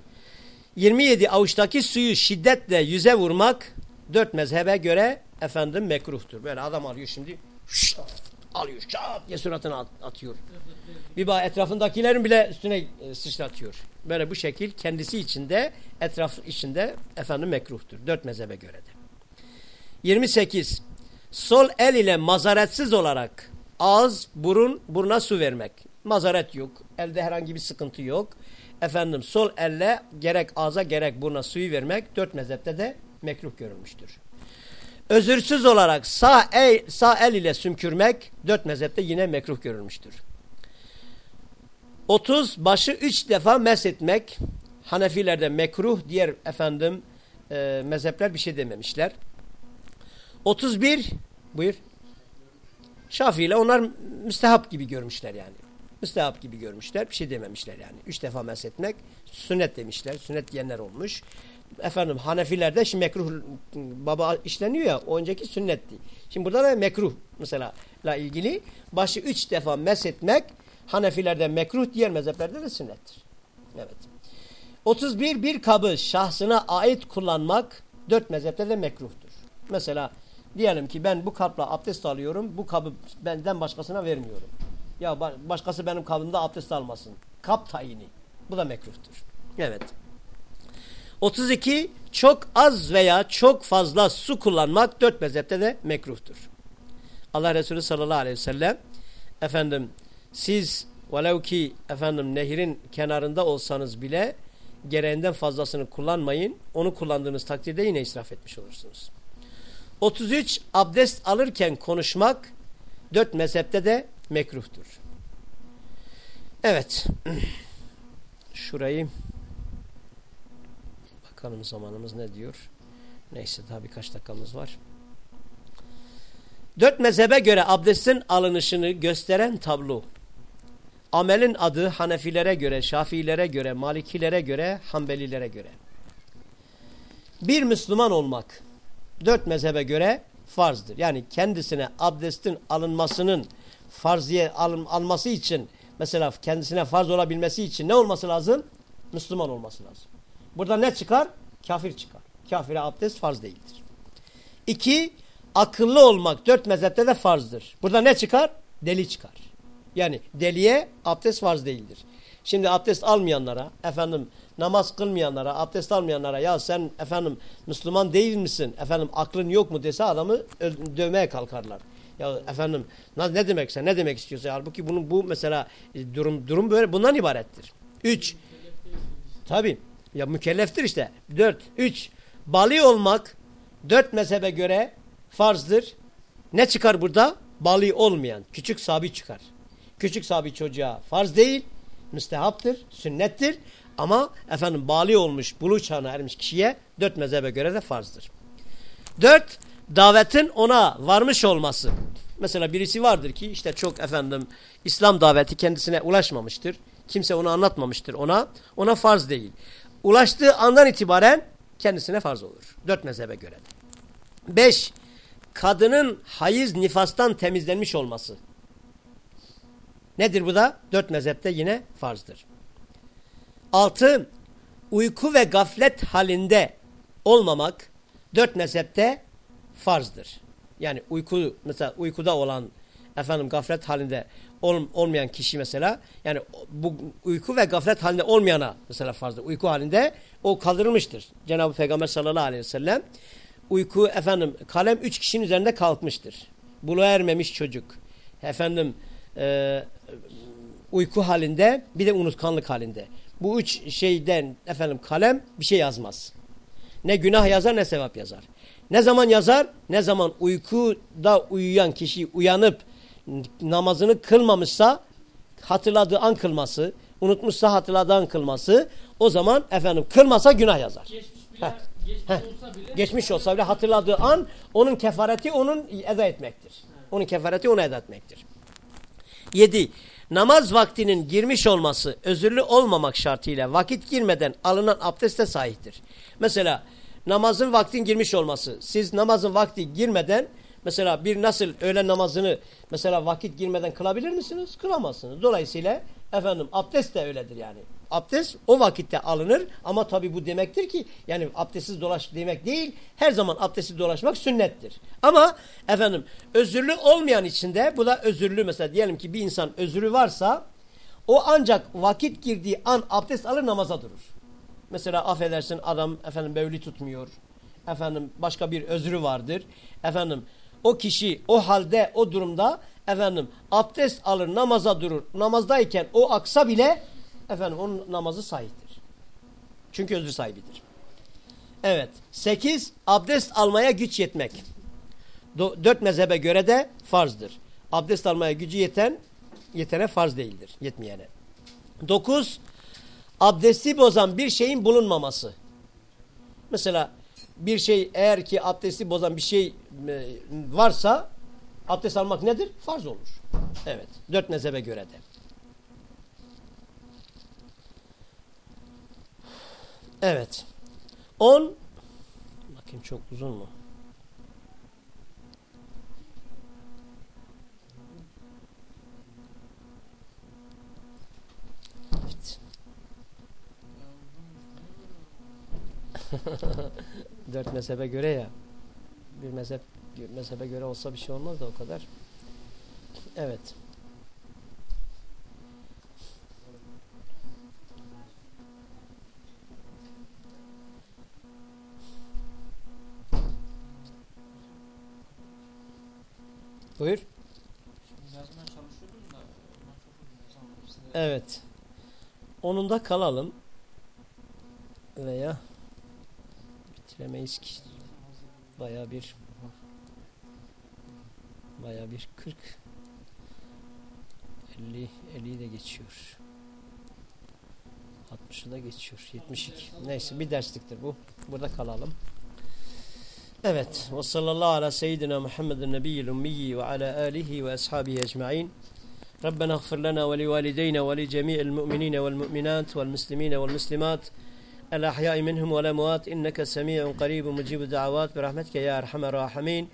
27 avuçtaki suyu şiddetle yüze vurmak dört mezhebe göre efendim mekruhtur. Böyle adam alıyor şimdi alıyor şap diye suratına atıyor. Bir bak etrafındakilerin bile üstüne e, sıçratıyor. Böyle bu şekil kendisi içinde etraf içinde efendim mekruhtur. Dört mezhebe göre de. 28. Sol el ile mazaretsiz olarak ağız, burun, buruna su vermek. Mazaret yok. Elde herhangi bir sıkıntı yok. Efendim sol elle gerek ağza gerek buruna suyu vermek dört mezhepte de mekruh görülmüştür. Özürsüz olarak sağ el, sağ el ile sümkürmek dört mezhepte yine mekruh görülmüştür. 30 başı 3 defa meshetmek. Hanefilerde mekruh, diğer efendim e, mezhepler bir şey dememişler. 31 buyur. Şafii ile onlar müstehap gibi görmüşler yani. Müstehap gibi görmüşler. Bir şey dememişler yani. Üç defa meshetmek sünnet demişler. Sünnet diyenler olmuş. Efendim Hanefilerde şimdi mekruh baba işleniyor ya o önceki sünnetti. Şimdi burada da mekruh mesela la ilgili başı üç defa meshetmek Hanefilerde mekruh diğer mezheplerde de sünnettir. Evet. 31 bir kabı şahsına ait kullanmak dört mezhepte de mekruhtur. Mesela diyelim ki ben bu kapla abdest alıyorum. Bu kabı benden başkasına vermiyorum. Ya başkası benim kabımda abdest almasın. Kap tayini. Bu da mekruhtur. Evet. 32 çok az veya çok fazla su kullanmak dört mezhepte de mekruhtur. Allah Resulü sallallahu aleyhi ve sellem efendim siz velev ki efendim nehrin kenarında olsanız bile gereğinden fazlasını kullanmayın. Onu kullandığınız takdirde yine israf etmiş olursunuz. 33 abdest alırken konuşmak dört mezhepte de mekruhtur. Evet. <clears throat> Şurayı bakalım zamanımız ne diyor. Neyse daha birkaç dakikamız var. Dört mezhebe göre abdestin alınışını gösteren tablo. Amelin adı Hanefilere göre, Şafilere göre, Malikilere göre, Hanbelilere göre. Bir Müslüman olmak dört mezhebe göre farzdır. Yani kendisine abdestin alınmasının farziye alın, alması için mesela kendisine farz olabilmesi için ne olması lazım? Müslüman olması lazım. Burada ne çıkar? Kafir çıkar. Kafire abdest farz değildir. İki, akıllı olmak dört mezhepte de farzdır. Burada ne çıkar? Deli çıkar. Yani deliye abdest farz değildir. Şimdi abdest almayanlara, efendim namaz kılmayanlara, abdest almayanlara ya sen efendim Müslüman değil misin? Efendim aklın yok mu dese adamı dövmeye kalkarlar. Ya efendim ne demekse ne demek istiyorsa halbuki bunun bu mesela e, durum durum böyle bundan ibarettir. Üç. Tabi. Ya mükelleftir işte. Dört. Üç. Bali olmak dört mezhebe göre farzdır. Ne çıkar burada? Bali olmayan. Küçük sabi çıkar. Küçük sabi çocuğa farz değil. Müstehaptır. Sünnettir. Ama efendim bali olmuş, bulu çağına ermiş kişiye dört mezhebe göre de farzdır. Dört, davetin ona varmış olması. Mesela birisi vardır ki işte çok efendim İslam daveti kendisine ulaşmamıştır. Kimse onu anlatmamıştır ona. Ona farz değil. Ulaştığı andan itibaren kendisine farz olur. Dört mezhebe göre. Beş, kadının hayız nifastan temizlenmiş olması. Nedir bu da? Dört mezhepte yine farzdır. Altı, uyku ve gaflet halinde olmamak dört mezhepte farzdır. Yani uyku mesela uykuda olan efendim gaflet halinde ol, olmayan kişi mesela yani bu uyku ve gaflet halinde olmayana mesela farzdır. Uyku halinde o kaldırılmıştır. Cenab-ı Peygamber sallallahu aleyhi ve sellem uyku efendim kalem üç kişinin üzerinde kalkmıştır. Buluğa ermemiş çocuk. Efendim e, uyku halinde bir de unutkanlık halinde. Bu üç şeyden efendim kalem bir şey yazmaz. Ne günah yazar ne sevap yazar. Ne zaman yazar? Ne zaman uykuda uyuyan kişi uyanıp namazını kılmamışsa hatırladığı an kılması, unutmuşsa hatırladığı an kılması o zaman efendim kılmasa günah yazar. Geçmiş, bile, geçmiş olsa bile geçmiş olsa bile hatırladığı an onun kefareti onun eda etmektir. Onun kefareti onu eda etmektir. Yedi namaz vaktinin girmiş olması özürlü olmamak şartıyla vakit girmeden alınan abdeste sahiptir. Mesela namazın vaktin girmiş olması. Siz namazın vakti girmeden mesela bir nasıl öğlen namazını mesela vakit girmeden kılabilir misiniz? Kılamazsınız. Dolayısıyla efendim abdest de öyledir yani. Abdest o vakitte alınır ama tabi bu demektir ki yani abdestsiz dolaş demek değil. Her zaman abdestsiz dolaşmak sünnettir. Ama efendim özürlü olmayan içinde bu da özürlü mesela diyelim ki bir insan özürü varsa o ancak vakit girdiği an abdest alır namaza durur. Mesela affedersin adam efendim bevli tutmuyor. Efendim başka bir özrü vardır. Efendim o kişi o halde o durumda efendim abdest alır namaza durur. Namazdayken o aksa bile efendim onun namazı sahiptir. Çünkü özür sahibidir. Evet. Sekiz, abdest almaya güç yetmek. Dört mezhebe göre de farzdır. Abdest almaya gücü yeten, yetene farz değildir. Yetmeyene. Dokuz, abdesti bozan bir şeyin bulunmaması. Mesela bir şey eğer ki abdesti bozan bir şey e, varsa abdest almak nedir? Farz olur. Evet. Dört mezhebe göre de. Evet. On bakayım çok uzun mu? Evet. <laughs> Dört mezhebe göre ya. Bir mezhep mezhebe göre olsa bir şey olmaz da o kadar. Evet. Buyur. Yazmaya çalışıyordum da ondan çok uzun zaman hepsini de- Evet. Onunda kalalım. Veya bitiremeyiz ki. Baya bir baya bir 40 50 50'yi de geçiyor. 60'ı da geçiyor. 72. Neyse bir dersliktir bu. Burada kalalım. Evet. Ve sallallahu ala seyyidina Muhammedin nebiyyil ummiyi ve ala alihi ve ashabihi ecma'in. ربنا اغفر لنا ولوالدينا ولجميع المؤمنين والمؤمنات والمسلمين والمسلمات الأحياء منهم والأموات إنك سميع قريب مجيب الدعوات برحمتك يا أرحم الراحمين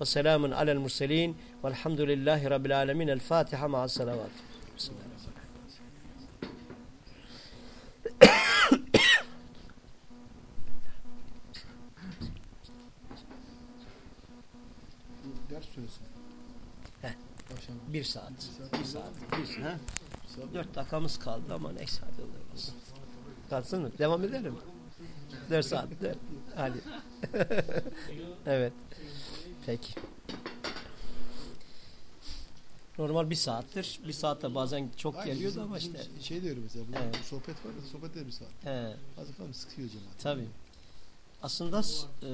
وسلام على المرسلين والحمد لله رب العالمين الفاتحة مع الصلوات بسم الله الرحمن الرحيم. Süresi. Heh. Bir saat. Bir saat. Bir saat. Bir saat. Dört dakikamız kaldı ama neyse hadi olur olsun. Kalsın mı? Devam edelim. Dört saat. Dört. Hadi. <laughs> evet. Peki. Normal bir saattir. Bir saatte bazen çok Aynen, geliyordu bizim- ama işte. Şey diyorum mesela. Bu Evet. sohbet var ya. Sohbet de bir saat. He, Azıcık kalmış sıkıyor cemaat. tabii. Aslında e,